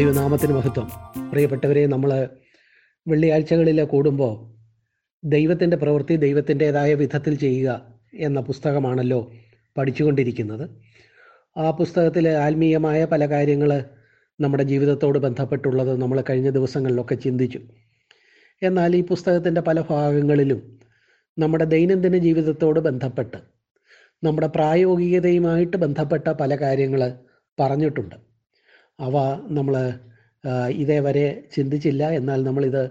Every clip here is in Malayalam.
ദൈവനാമത്തിന് മഹത്വം. പ്രിയപ്പെട്ടവരെ നമ്മൾ വെള്ളിയാഴ്ചകളിൽ കൂടുമ്പോൾ ദൈവത്തിന്റെ പ്രവൃത്തി ദൈവത്തിന്റെതായ വിധത്തിൽ ചെയ്യുക എന്ന പുസ്തകമാണല്ലോ പഠിച്ചുകൊണ്ടിരിക്കുന്നത്. ആ പുസ്തകത്തിൽ ആത്മീയമായ പല കാര്യങ്ങൾ നമ്മുടെ ജീവിതത്തോട് ബന്ധപ്പെട്ടുള്ളത് നമ്മൾ കഴിഞ്ഞ ദിവസങ്ങളിലൊക്കെ ചിന്തിച്ചു. എന്നാൽ ഈ പുസ്തകത്തിന്റെ പല ഭാഗങ്ങളിലും നമ്മുടെ ദൈനംദിന ജീവിതത്തോട് ബന്ധപ്പെട്ട് നമ്മുടെ പ്രായോഗികതയുമായിട്ട് ബന്ധപ്പെട്ട പല കാര്യങ്ങൾ പറഞ്ഞിട്ടുണ്ട്. അവ നമ്മൾ ഇതേവരെ ചിന്തിച്ചില്ല. എന്നാൽ നമ്മളിത്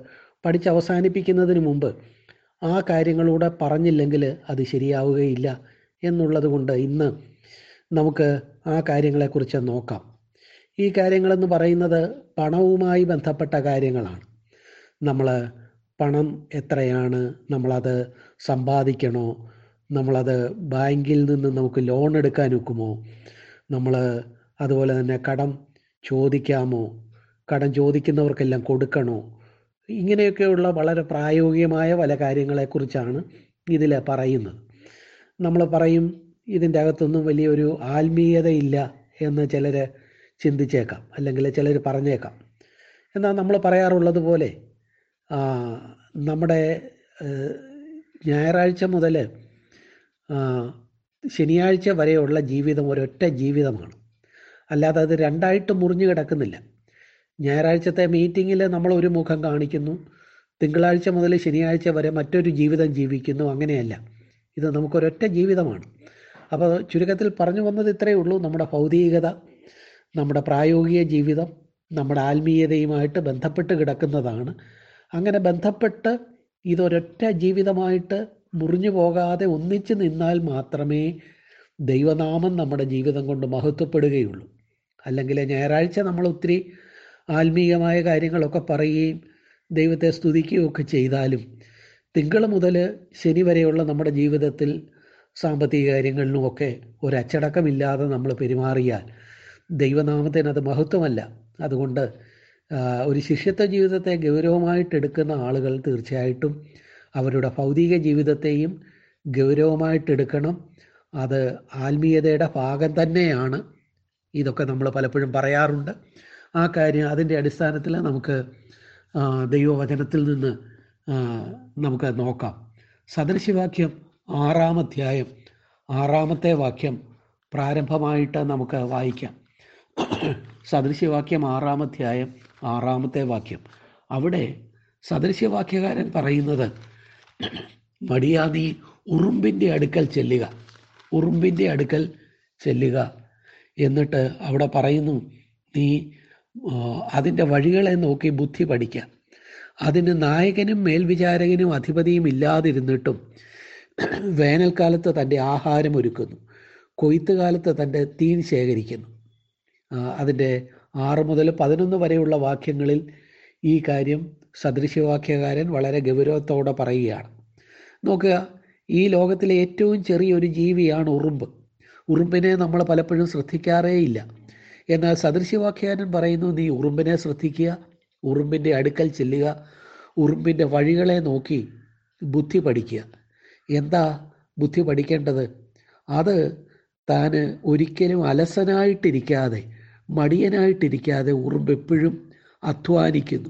പഠിച്ച് അവസാനിപ്പിക്കുന്നതിന് മുമ്പ് ആ കാര്യങ്ങളൂടെ പറഞ്ഞില്ലെങ്കിൽ അത് ശരിയാവുകയില്ല എന്നുള്ളത് കൊണ്ട് ഇന്ന് നമുക്ക് ആ കാര്യങ്ങളെക്കുറിച്ച് നോക്കാം. ഈ കാര്യങ്ങളെന്ന് പറയുന്നത് പണവുമായി ബന്ധപ്പെട്ട കാര്യങ്ങളാണ്. നമ്മൾ പണം എത്രയാണ് നമ്മളത് സമ്പാദിക്കണോ നമ്മളത് ബാങ്കിൽ നിന്ന് നമുക്ക് ലോൺ എടുക്കാൻ ഒക്കുമോ നമ്മൾ അതുപോലെ തന്നെ കടം ചോദിക്കാമോ? കടം ചോദിക്കുന്നവർക്കെല്ലാം കൊടുക്കണോ? ഇങ്ങനെയൊക്കെയുള്ള വളരെ പ്രായോഗികമായ പല കാര്യങ്ങളെക്കുറിച്ചാണ് ഇതിൽ പറയുന്നത്. നമ്മൾ പറയും ഇതിന്റെ അകത്തൊന്നും വലിയൊരു ആത്മീയതയില്ല എന്ന് ചിലർ ചിന്തിച്ചേക്കാം അല്ലെങ്കിൽ ചിലർ പറഞ്ഞേക്കാം. എന്നാൽ നമ്മൾ പറയാറുള്ളത് പോലെ നമ്മുടെ ഞായറാഴ്ച മുതൽ ശനിയാഴ്ച വരെയുള്ള ജീവിതം ഒരൊറ്റ ജീവിതമാണ്. അല്ലാതെ അത് രണ്ടായിട്ട് മുറിഞ്ഞു കിടക്കുന്നില്ല. ഞായറാഴ്ചത്തെ മീറ്റിങ്ങിൽ നമ്മൾ ഒരു മുഖം കാണിക്കുന്നു. തിങ്കളാഴ്ച മുതൽ ശനിയാഴ്ച വരെ മറ്റൊരു ജീവിതം ജീവിക്കുന്നു. അങ്ങനെയല്ല. ഇത് നമുക്കൊരൊറ്റ ജീവിതമാണ്. അപ്പോൾ ചുരുക്കത്തിൽ പറഞ്ഞു വന്നത് ഇത്രയേ ഉള്ളൂ. നമ്മുടെ ഭൗതികത നമ്മുടെ പ്രായോഗിക ജീവിതം നമ്മുടെ ആത്മീയതയുമായിട്ട് ബന്ധപ്പെട്ട് കിടക്കുന്നതാണ്. അങ്ങനെ ബന്ധപ്പെട്ട് ഇതൊരൊറ്റ ജീവിതമായിട്ട് മുറിഞ്ഞു പോകാതെ ഒന്നിച്ചു നിന്നാൽ മാത്രമേ ദൈവനാമം നമ്മുടെ ജീവിതം കൊണ്ട് മഹത്വപ്പെടുകയുള്ളൂ. അല്ലെങ്കിൽ ഞായറാഴ്ച നമ്മൾ ഒത്തിരി ആത്മീയമായ കാര്യങ്ങളൊക്കെ പറയുകയും ദൈവത്തെ സ്തുതിക്കുകയും ഒക്കെ ചെയ്താലും തിങ്കൾ മുതൽ ശനി വരെയുള്ള നമ്മുടെ ജീവിതത്തിൽ സാമ്പത്തിക കാര്യങ്ങളിലുമൊക്കെ ഒരു അച്ചടക്കമില്ലാതെ നമ്മൾ പെരുമാറിയാൽ ദൈവനാമത്തിന് അത് മഹത്വമല്ല. അതുകൊണ്ട് ഒരു ശിഷ്യത്വ ജീവിതത്തെ ഗൗരവമായിട്ട് എടുക്കുന്ന ആളുകൾ തീർച്ചയായിട്ടും അവരുടെ ഭൗതിക ജീവിതത്തെയും ഗൗരവമായിട്ട് എടുക്കണം. അത് ആത്മീയതയുടെ ഭാഗം തന്നെയാണ്. ഇതൊക്കെ നമ്മൾ പലപ്പോഴും പറയാറുണ്ട്. ആ കാര്യം അതിന്റെ അടിസ്ഥാനത്തിൽ നമുക്ക് ദൈവവചനത്തിൽ നിന്ന് നമുക്ക് നോക്കാം. സദൃശവാക്യം ആറാം അധ്യായം ആറാമത്തെ വാക്യം പ്രാരംഭമായിട്ട് നമുക്ക് വായിക്കാം. സദൃശ്യവാക്യം ആറാം അധ്യായം ആറാമത്തെ വാക്യം. അവിടെ സദൃശ്യവാക്യകാരൻ പറയുന്നത് മടിയാ നീ ഉറുമ്പിന്റെ അടുക്കൽ ചെല്ലുക. ഉറുമ്പിന്റെ അടുക്കൽ ചെല്ലുക. എന്നിട്ട് അവിടെ പറയുന്നു നീ അതിന്റെ വഴികളെ നോക്കി ബുദ്ധി പഠിക്കുക അതിന് നായകനും മേൽവിചാരകനും അധിപതിയും ഇല്ലാതിരുന്നിട്ടും വേനൽക്കാലത്ത് തന്റെ ആഹാരം ഒരുക്കുന്നു. കൊയ്ത്ത് കാലത്ത് തന്റെ തീൻ ശേഖരിക്കുന്നു. അതിന്റെ ആറ് മുതൽ പതിനൊന്ന് വരെയുള്ള വാക്യങ്ങളിൽ ഈ കാര്യം സദൃശ്യവാക്യകാരൻ വളരെ ഗൗരവത്തോടെ പറയുകയാണ്. നോക്കുക ഈ ലോകത്തിലെ ഏറ്റവും ചെറിയൊരു ജീവിയാണ് ഉറുമ്പ്. ഉറുമ്പിനെ നമ്മൾ പലപ്പോഴും ശ്രദ്ധിക്കാറേയില്ല. എന്നാൽ സദൃശ്യവാഖ്യാനൻ പറയുന്നു നീ ഉറുമ്പിനെ ശ്രദ്ധിക്കുക ഉറുമ്പിന്റെ അടുക്കൽ ചെല്ലുക ഉറുമ്പിന്റെ വഴികളെ നോക്കി ബുദ്ധി പഠിക്കുക. എന്താ ബുദ്ധി പഠിക്കേണ്ടത്? അത് താൻ ഒരിക്കലും അലസനായിട്ടിരിക്കാതെ മടിയനായിട്ടിരിക്കാതെ ഉറുമ്പ് എപ്പോഴും അധ്വാനിക്കുന്നു.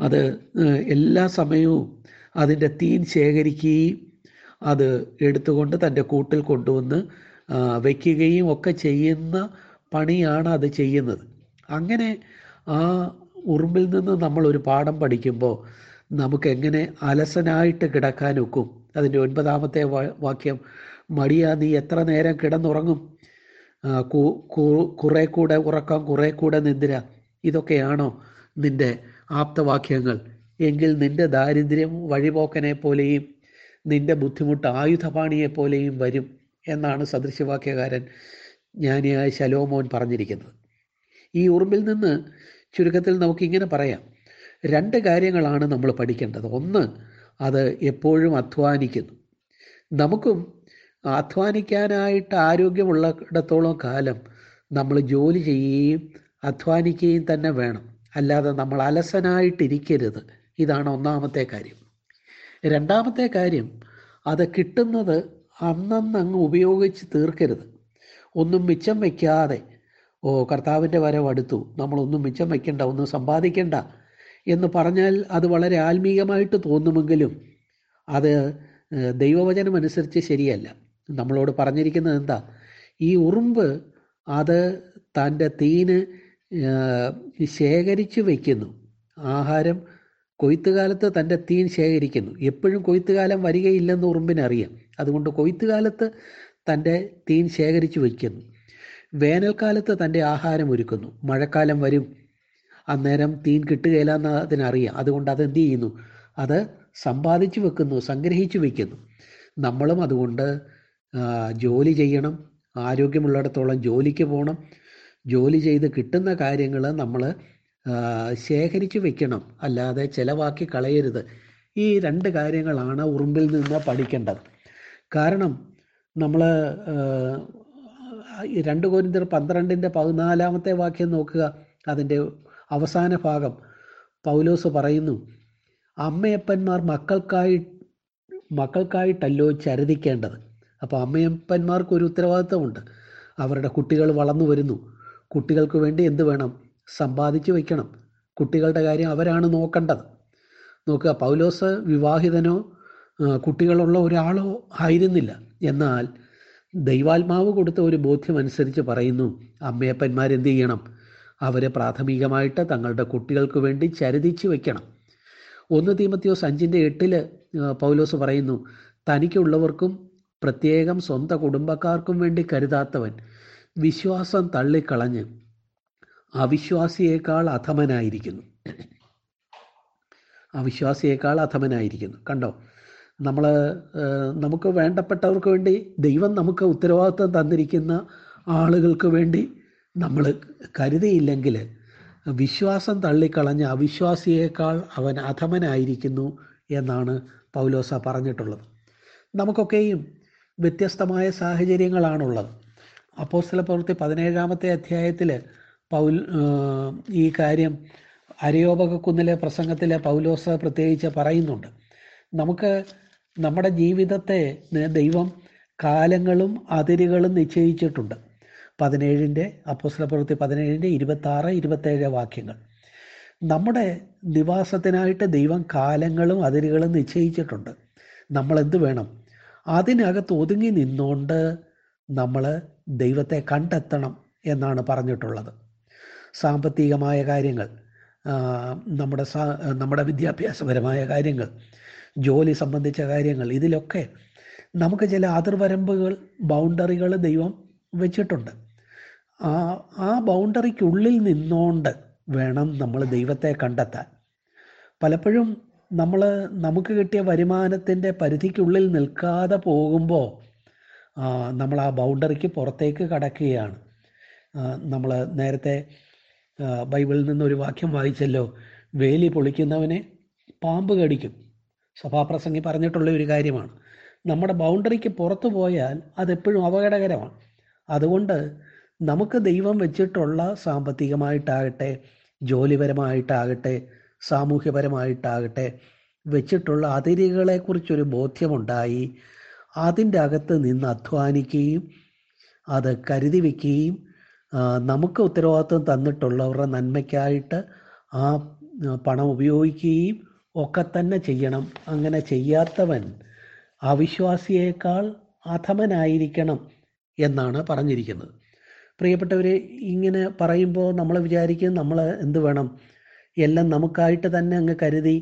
അത് എല്ലാ സമയവും അതിന്റെ തീൻ ശേഖരിക്കുകയും അത് എടുത്തുകൊണ്ട് തന്റെ കൂട്ടിൽ കൊണ്ടുവന്ന് വയ്ക്കുകയും ഒക്കെ ചെയ്യുന്ന പണിയാണ് അത് ചെയ്യുന്നത്. അങ്ങനെ ആ ഉറുമ്പിൽ നിന്ന് നമ്മൾ ഒരു പാഠം പഠിക്കുമ്പോൾ നമുക്ക് എങ്ങനെ അലസനായിട്ട് കിടക്കാൻ ഒക്കും? അതിന്റെ ഒൻപതാമത്തെ വാക്യം മടിയാ നീ എത്ര നേരം കിടന്നുറങ്ങും? കുറെ കൂടെ ഉറക്കം കുറെ കൂടെ നിദ്ര. ഇതൊക്കെയാണോ നിന്റെ ആപ്തവാക്യങ്ങൾ? എങ്കിൽ നിന്റെ ദാരിദ്ര്യം വഴിപോക്കനെ പോലെയും നിന്റെ ബുദ്ധിമുട്ട് ആയുധപാണിയെപ്പോലെയും വരും എന്നാണ് സദൃശ്യവാക്യകാരൻ ജ്ഞാനിയായ ശലോമോൻ പറഞ്ഞിരിക്കുന്നത്. ഈ ഉറുമ്പിൽ നിന്ന് ചുരുക്കത്തിൽ നമുക്കിങ്ങനെ പറയാം. രണ്ട് കാര്യങ്ങളാണ് നമ്മൾ പഠിക്കേണ്ടത്. ഒന്ന് അത് എപ്പോഴും അധ്വാനിക്കുന്നു. നമുക്കും അധ്വാനിക്കാനായിട്ട് ആരോഗ്യമുള്ളിടത്തോളം കാലം നമ്മൾ ജോലി ചെയ്യുകയും അധ്വാനിക്കുകയും തന്നെ വേണം. അല്ലാതെ നമ്മൾ അലസനായിട്ടിരിക്കരുത്. ഇതാണ് ഒന്നാമത്തെ കാര്യം. രണ്ടാമത്തെ കാര്യം അത് കിട്ടുന്നത് അന്നന്നങ്ങ് ഉപയോഗിച്ച് തീർക്കരുത്. ഒന്നും മിച്ചം വയ്ക്കാതെ ഓ കർത്താവിന്റെ വരവ് അടുത്തു നമ്മളൊന്നും മിച്ചം വയ്ക്കണ്ട ഒന്നും സമ്പാദിക്കണ്ട എന്ന് പറഞ്ഞാൽ അത് വളരെ ആത്മീയമായിട്ട് തോന്നുമെങ്കിലും അത് ദൈവവചനം അനുസരിച്ച് ശരിയല്ല. നമ്മളോട് പറഞ്ഞിരിക്കുന്നത് എന്താ ഈ ഉറുമ്പ് അത് തന്റെ തീന് ശേഖരിച്ച് വയ്ക്കുന്നു ആഹാരം കൊയ്ത്തുകാലത്ത് തന്റെ തീൻ ശേഖരിക്കുന്നു. എപ്പോഴും കൊയ്ത്തുകാലം വരികയില്ലെന്ന് ഉറുമ്പിനറിയാം. അതുകൊണ്ട് കൊയ്ത്തുകാലത്ത് തന്റെ തീൻ ശേഖരിച്ചു വയ്ക്കുന്നു. വേനൽക്കാലത്ത് തന്റെ ആഹാരം ഒരുക്കുന്നു. മഴക്കാലം വരും. അന്നേരം തീൻ കിട്ടുകയില്ല എന്ന് അതിനറിയാം. അതുകൊണ്ട് അതെന്ത് ചെയ്യുന്നു? അത് സമ്പാദിച്ചു വെക്കുന്നു സംഗ്രഹിച്ചു വയ്ക്കുന്നു. നമ്മളും അതുകൊണ്ട് ജോലി ചെയ്യണം. ആരോഗ്യമുള്ളിടത്തോളം ജോലിക്ക് പോകണം. ജോലി ചെയ്ത് കിട്ടുന്ന കാര്യങ്ങൾ നമ്മൾ ശേഖരിച്ച് വെക്കണം. അല്ലാതെ ചിലവാക്കി കളയരുത്. ഈ രണ്ട് കാര്യങ്ങളാണ് ഉറുമ്പിൽ നിന്ന് പഠിക്കേണ്ടത്. കാരണം നമ്മൾ രണ്ട് കോരിന്തർ പന്ത്രണ്ടിന്റെ പതിനാലാമത്തെ വാക്യം നോക്കുക. അതിന്റെ അവസാന ഭാഗം പൗലോസ് പറയുന്നു അമ്മയപ്പന്മാർ മക്കൾക്കായി മക്കൾക്കായിട്ടല്ലോ ചരുതിക്കേണ്ടത്. അപ്പോൾ അമ്മയപ്പന്മാർക്ക് ഒരു ഉത്തരവാദിത്തമുണ്ട് അവരുടെ കുട്ടികൾ വളർന്നു വരുന്നു. കുട്ടികൾക്ക് വേണ്ടി എന്ത് വേണം? സമ്പാദിച്ചു വയ്ക്കണം. കുട്ടികളുടെ കാര്യം അവരാണ് നോക്കേണ്ടത്. നോക്കുക പൗലോസ് വിവാഹിതനോ കുട്ടികളുള്ള ഒരാളോ ആയിരുന്നില്ല. എന്നാൽ ദൈവാത്മാവ് കൊടുത്ത ഒരു ബോധ്യമനുസരിച്ച് പറയുന്നു അമ്മയപ്പന്മാരെന്ത് ചെയ്യണം? അവരെ പ്രാഥമികമായിട്ട് തങ്ങളുടെ കുട്ടികൾക്ക് വേണ്ടി ചരിതിച്ച് വയ്ക്കണം. ഒന്ന് തീമത്തിയോസ് അഞ്ചിന്റെ എട്ടിൽ ആ, പൗലോസ് പറയുന്നു തനിക്കുള്ളവർക്കും പ്രത്യേകം സ്വന്തം കുടുംബക്കാർക്കും വേണ്ടി കരുതാത്തവൻ വിശ്വാസം തള്ളിക്കളഞ്ഞ് അവിശ്വാസിയേക്കാൾ അധമനായിരിക്കുന്നു. അവിശ്വാസിയേക്കാൾ അധമനായിരിക്കുന്നു. കണ്ടോ? നമ്മൾ നമുക്ക് വേണ്ടപ്പെട്ടവർക്ക് വേണ്ടി ദൈവം നമുക്ക് ഉത്തരവാദിത്വം തന്നിരിക്കുന്ന ആളുകൾക്ക് വേണ്ടി നമ്മൾ കരുതിയില്ലെങ്കിൽ വിശ്വാസം തള്ളിക്കളഞ്ഞ അവിശ്വാസിയേക്കാൾ അവൻ അധമനായിരിക്കുന്നു എന്നാണ് പൗലോസ പറഞ്ഞിട്ടുള്ളത്. നമുക്കൊക്കെയും വ്യത്യസ്തമായ സാഹചര്യങ്ങളാണുള്ളത്. അപ്പോസ്തല പ്രവൃത്തി പതിനേഴാമത്തെ അധ്യായത്തിൽ പൗൽ ഈ കാര്യം അരയോപകക്കുന്നിലെ പ്രസംഗത്തിൽ പൗലോസ് പ്രത്യേകിച്ച് പറയുന്നുണ്ട്. നമുക്ക് നമ്മുടെ ജീവിതത്തെ ദൈവം കാലങ്ങളും അതിരുകളും നിശ്ചയിച്ചിട്ടുണ്ട്. പതിനേഴിന്റെ അപ്പോസ്ലപ്രവൃത്തി പതിനേഴിന്റെ ഇരുപത്താറ് ഇരുപത്തേഴ് വാക്യങ്ങൾ. നമ്മുടെ നിവാസത്തിനായിട്ട് ദൈവം കാലങ്ങളും അതിരുകളും നിശ്ചയിച്ചിട്ടുണ്ട്. നമ്മളെന്ത് വേണം? അതിനകത്ത് ഒതുങ്ങി നിന്നുകൊണ്ട് നമ്മൾ ദൈവത്തെ കണ്ടെത്തണം എന്നാണ് പറഞ്ഞിട്ടുള്ളത്. സാമ്പത്തികമായ കാര്യങ്ങൾ നമ്മുടെ നമ്മുടെ വിദ്യാഭ്യാസപരമായ കാര്യങ്ങൾ ജോലി സംബന്ധിച്ച കാര്യങ്ങൾ ഇതിലൊക്കെ നമുക്ക് ചില അതിർവരമ്പുകൾ ബൗണ്ടറികൾ ദൈവം വെച്ചിട്ടുണ്ട്. ആ ആ ബൗണ്ടറിക്കുള്ളിൽ നിന്നുകൊണ്ട് വേണം നമ്മൾ ദൈവത്തെ കണ്ടെത്താൻ. പലപ്പോഴും നമ്മൾ നമുക്ക് കിട്ടിയ വരുമാനത്തിന്റെ പരിധിക്കുള്ളിൽ നിൽക്കാതെ പോകുമ്പോൾ നമ്മൾ ആ ബൗണ്ടറിക്ക് പുറത്തേക്ക് കടക്കുകയാണ്. നമ്മൾ നേരത്തെ ആ, നിന്ന് ഒരു വാക്യം വായിച്ചല്ലോ. വേലി പൊളിക്കുന്നവനെ പാമ്പ് കടിക്കും. സഭാപ്രസംഗി പറഞ്ഞിട്ടുള്ള ഒരു കാര്യമാണ്. നമ്മുടെ ബൗണ്ടറിക്ക് പുറത്തു പോയാൽ അതെപ്പോഴും അപകടകരമാണ്. അതുകൊണ്ട് നമുക്ക് ദൈവം വെച്ചിട്ടുള്ള സാമ്പത്തികമായിട്ടാകട്ടെ ജോലിപരമായിട്ടാകട്ടെ സാമൂഹ്യപരമായിട്ടാകട്ടെ വെച്ചിട്ടുള്ള അതിരുകളെക്കുറിച്ചൊരു ബോധ്യമുണ്ടായി അതിന്റെ അകത്ത് നിന്ന് അധ്വാനിക്കുകയും അത് കരുതി വയ്ക്കുകയും നമുക്ക് ഉത്തരവാദിത്വം തന്നിട്ടുള്ളവരുടെ നന്മയ്ക്കായിട്ട് ആ പണം ഉപയോഗിക്കുകയും ഒക്കെ തന്നെ ചെയ്യണം. അങ്ങനെ ചെയ്യാത്തവൻ അവിശ്വാസിയേക്കാൾ അധമനായിരിക്കണം എന്നാണ് പറഞ്ഞിരിക്കുന്നത്. പ്രിയപ്പെട്ടവർ ഇങ്ങനെ പറയുമ്പോൾ നമ്മൾ വിചാരിക്കും നമ്മൾ എന്ത് വേണം? എല്ലാം നമുക്കായിട്ട് തന്നെ അങ്ങ് കരുതി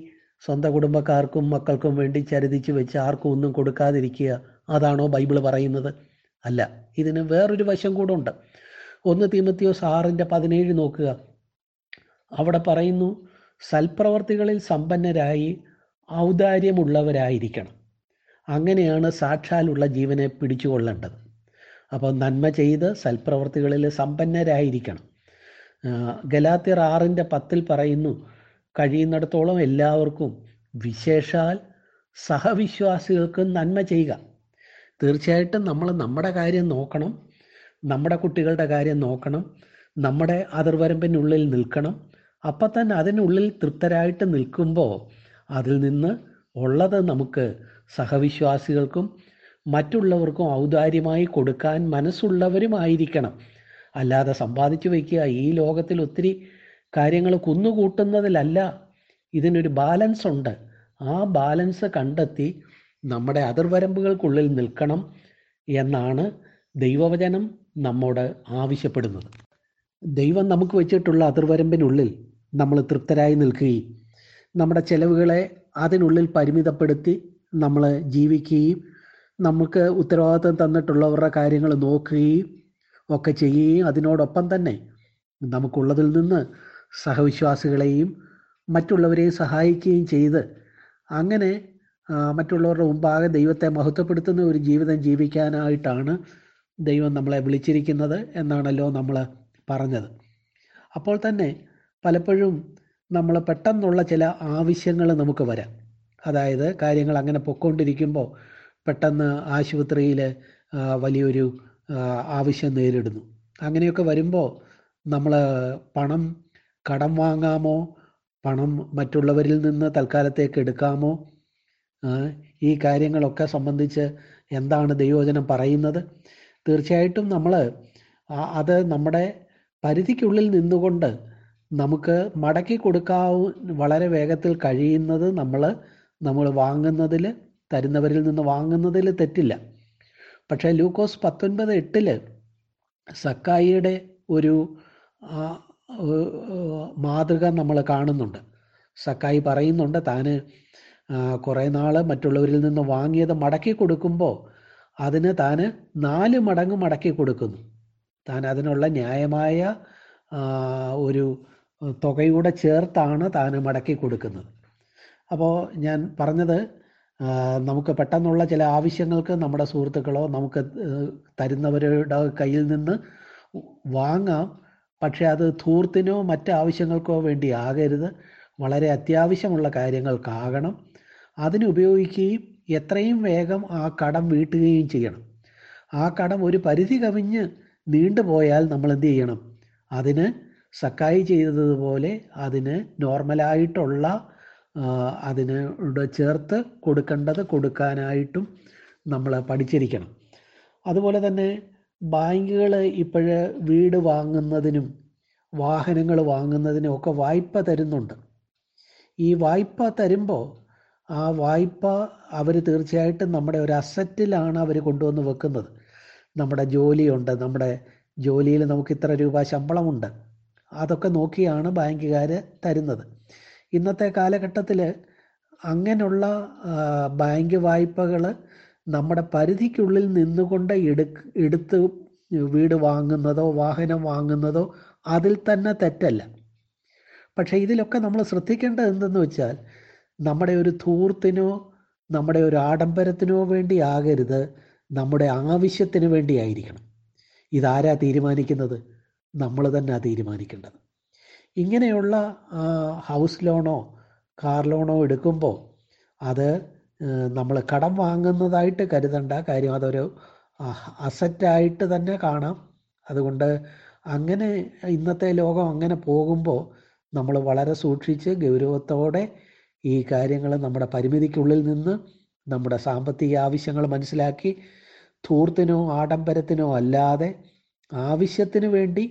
സ്വന്തം കുടുംബക്കാർക്കും മക്കൾക്കും വേണ്ടി ചരുതിച്ച് വെച്ച് ആർക്കും ഒന്നും കൊടുക്കാതിരിക്കുക. അതാണോ ബൈബിൾ പറയുന്നത്? അല്ല ഇതിന് വേറൊരു വശം കൂടെ ഉണ്ട്. ഒന്ന് തീമത്തിയോസ് ആറിന്റെ പതിനേഴ് നോക്കുക. അവിടെ പറയുന്നു സൽപ്രവർത്തികളിൽ സമ്പന്നരായി ഔദാര്യമുള്ളവരായിരിക്കണം. അങ്ങനെയാണ് സാക്ഷാലുള്ള ജീവനെ പിടിച്ചുകൊള്ളേണ്ടത്. അപ്പോൾ നന്മ ചെയ്ത് സൽപ്രവർത്തികളിൽ സമ്പന്നരായിരിക്കണം. ഗലാത്തിർ ആറിന്റെ പത്തിൽ പറയുന്നു കഴിയുന്നിടത്തോളം എല്ലാവർക്കും വിശേഷാൽ സഹവിശ്വാസികൾക്ക് നന്മ ചെയ്യുക. തീർച്ചയായിട്ടും നമ്മൾ നമ്മുടെ കാര്യം നോക്കണം. നമ്മുടെ കുട്ടികളുടെ കാര്യം നോക്കണം. നമ്മുടെ അതിർവരമ്പിനുള്ളിൽ നിൽക്കണം. അപ്പം തന്നെ അതിനുള്ളിൽ തൃപ്തരായിട്ട് നിൽക്കുമ്പോൾ അതിൽ നിന്ന് ഉള്ളത് നമുക്ക് സഹവിശ്വാസികൾക്കും മറ്റുള്ളവർക്കും ഔദാര്യമായി കൊടുക്കാൻ മനസ്സുള്ളവരുമായിരിക്കണം. അല്ലാതെ സമ്പാദിച്ചു വയ്ക്കുക ഈ ലോകത്തിൽ ഒത്തിരി കാര്യങ്ങൾ കുന്നുകൂട്ടുന്നതിലല്ല. ഇതിനൊരു ബാലൻസ് ഉണ്ട്. ആ ബാലൻസ് കണ്ടെത്തി നമ്മുടെ അതിർവരമ്പുകൾക്കുള്ളിൽ നിൽക്കണം എന്നാണ് ദൈവവചനം. നമ്മോട് ആവശ്യപ്പെടുന്നത്. ദൈവം നമുക്ക് വെച്ചിട്ടുള്ള അതിർവരമ്പിനുള്ളിൽ നമ്മൾ തൃപ്തരായി നിൽക്കുകയും നമ്മുടെ ചെലവുകളെ അതിനുള്ളിൽ പരിമിതപ്പെടുത്തി നമ്മൾ ജീവിക്കുകയും നമുക്ക് ഉത്തരവാദിത്വം തന്നിട്ടുള്ളവരുടെ കാര്യങ്ങൾ നോക്കുകയും ഒക്കെ ചെയ്യുകയും അതിനോടൊപ്പം തന്നെ നമുക്കുള്ളതിൽ നിന്ന് സഹവിശ്വാസികളെയും മറ്റുള്ളവരെയും സഹായിക്കുകയും ചെയ്ത് അങ്ങനെ മറ്റുള്ളവരുടെ മുമ്പാകെ ദൈവത്തെ മഹത്വപ്പെടുത്തുന്ന ഒരു ജീവിതം ജീവിക്കാനായിട്ടാണ് ദൈവം നമ്മളെ വിളിച്ചിരിക്കുന്നത് എന്നാണല്ലോ നമ്മൾ പറഞ്ഞത്. അപ്പോൾ തന്നെ പലപ്പോഴും നമ്മൾ പെട്ടെന്നുള്ള ചില ആവശ്യങ്ങൾ നമുക്ക് വരാം. അതായത് കാര്യങ്ങൾ അങ്ങനെ പൊക്കോണ്ടിരിക്കുമ്പോൾ പെട്ടെന്ന് ആശുപത്രിയിൽ വലിയൊരു ആവശ്യം നേരിടുന്നു. അങ്ങനെയൊക്കെ വരുമ്പോൾ നമ്മൾ പണം കടം വാങ്ങാമോ? പണം മറ്റുള്ളവരിൽ നിന്ന് തൽക്കാലത്തേക്ക് എടുക്കാമോ? ഈ കാര്യങ്ങളൊക്കെ സംബന്ധിച്ച് എന്താണ് ദൈവവചനം പറയുന്നത്? തീർച്ചയായിട്ടും നമ്മൾ അത് നമ്മുടെ പരിധിക്കുള്ളിൽ നിന്നുകൊണ്ട് നമുക്ക് മടക്കി കൊടുക്കാവും വളരെ വേഗത്തിൽ കഴിയുന്നത് നമ്മൾ നമ്മൾ വാങ്ങുന്നതിൽ തരുന്നവരിൽ നിന്ന് വാങ്ങുന്നതിൽ തെറ്റില്ല. പക്ഷേ ലൂക്കോസ് പത്തൊൻപത് എട്ടിൽ സക്കായിയുടെ ഒരു മാതൃക നമ്മൾ കാണുന്നുണ്ട്. സക്കായി പറയുന്നുണ്ട് താന് കുറേ നാൾ മറ്റുള്ളവരിൽ നിന്ന് വാങ്ങിയത് മടക്കി കൊടുക്കുമ്പോൾ അതിന് താന് നാല് മടങ്ങ് മടക്കി കൊടുക്കുന്നു. താൻ അതിനുള്ള ന്യായമായ ഒരു തുകയൂടെ ചേർത്താണ് താൻ മടക്കി കൊടുക്കുന്നത്. അപ്പോൾ ഞാൻ പറഞ്ഞത് നമുക്ക് പെട്ടെന്നുള്ള ചില ആവശ്യങ്ങൾക്ക് നമ്മുടെ സുഹൃത്തുക്കളോ നമുക്ക് തരുന്നവരുടെ കയ്യിൽ നിന്ന് വാങ്ങാം. പക്ഷേ അത് ധൂർത്തിനോ മറ്റാവശ്യങ്ങൾക്കോ വേണ്ടി ആകരുത്. വളരെ അത്യാവശ്യമുള്ള കാര്യങ്ങൾക്കാകണം. അതിന് ഉപയോഗിക്കുകയും എത്രയും വേഗം ആ കടം വീട്ടുകയും ചെയ്യണം. ആ കടം ഒരു പരിധി കവിഞ്ഞ് നീണ്ടുപോയാൽ നമ്മൾ എന്ത് ചെയ്യണം? അതിന് സക്കായി ചെയ്തതുപോലെ അതിന് നോർമലായിട്ടുള്ള അതിന് ചേർത്ത് കൊടുക്കേണ്ടത് കൊടുക്കാനായിട്ടും നമ്മൾ പഠിച്ചിരിക്കണം. അതുപോലെ തന്നെ ബാങ്കുകൾ ഇപ്പോഴ് വീട് വാങ്ങുന്നതിനും വാഹനങ്ങൾ വാങ്ങുന്നതിനും ഒക്കെ വായ്പ തരുന്നുണ്ട്. ഈ വായ്പ തരുമ്പോൾ ആ വായ്പ അവർ തീർച്ചയായിട്ടും നമ്മുടെ ഒരു അസറ്റിലാണ് അവർ കൊണ്ടുവന്ന് വെക്കുന്നത്. നമ്മുടെ ജോലിയുണ്ട് നമ്മുടെ ജോലിയിൽ നമുക്ക് ഇത്ര രൂപ ശമ്പളമുണ്ട്. അതൊക്കെ നോക്കിയാണ് ബാങ്കുകാർ തരുന്നത്. ഇന്നത്തെ കാലഘട്ടത്തിൽ അങ്ങനെയുള്ള ബാങ്ക് വായ്പകൾ നമ്മുടെ പരിധിക്കുള്ളിൽ നിന്നുകൊണ്ട് എടുക്ക് എടുത്ത് വീട് വാങ്ങുന്നതോ വാഹനം വാങ്ങുന്നതോ അതിൽ തന്നെ തെറ്റല്ല. പക്ഷേ ഇതിലൊക്കെ നമ്മൾ ശ്രദ്ധിക്കേണ്ടത് എന്തെന്ന് വെച്ചാൽ നമ്മുടെ ഒരു ധൂർത്തിനോ നമ്മുടെ ഒരു ആഡംബരത്തിനോ വേണ്ടി ആകരുത് നമ്മുടെ ആവശ്യത്തിന് വേണ്ടിയായിരിക്കണം. ഇതാരാ തീരുമാനിക്കുന്നത്? നമ്മൾ തന്നെ തീരുമാനിക്കേണ്ടത്. ഇങ്ങനെയുള്ള ഹൗസ് ലോണോ കാർ ലോണോ എടുക്കുമ്പോൾ അത് നമ്മൾ കടം വാങ്ങുന്നതായിട്ട് കരുതണ്ട. കാര്യം അതൊരു അസറ്റായിട്ട് തന്നെ കാണാം. അതുകൊണ്ട് അങ്ങനെ ഇന്നത്തെ ലോകം അങ്ങനെ പോകുമ്പോൾ നമ്മൾ വളരെ സൂക്ഷിച്ച് ഗൗരവത്തോടെ ഈ കാര്യങ്ങൾ നമ്മുടെ പരിമിതിക്കുള്ളിൽ നിന്ന് നമ്മുടെ സാമ്പത്തിക ആവശ്യങ്ങൾ മനസ്സിലാക്കി ധൂർത്തിനോ ആഡംബരത്തിനോ അല്ലാതെ ആവശ്യത്തിന് വേണ്ടി